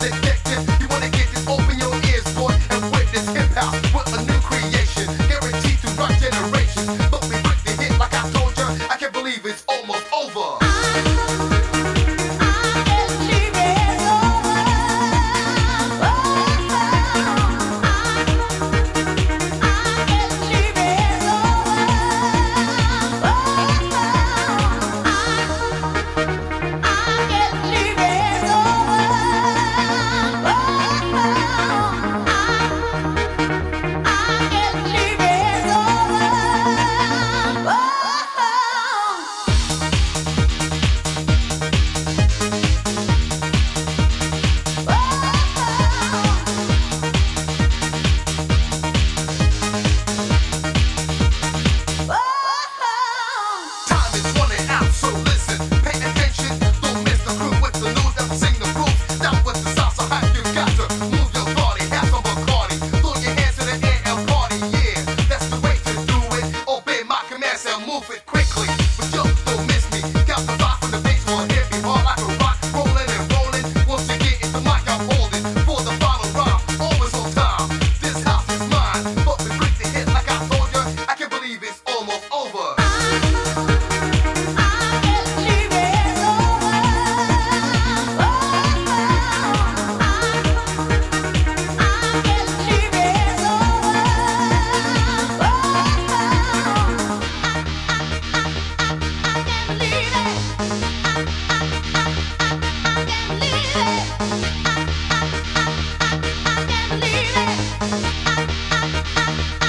wanna listen. Thank you.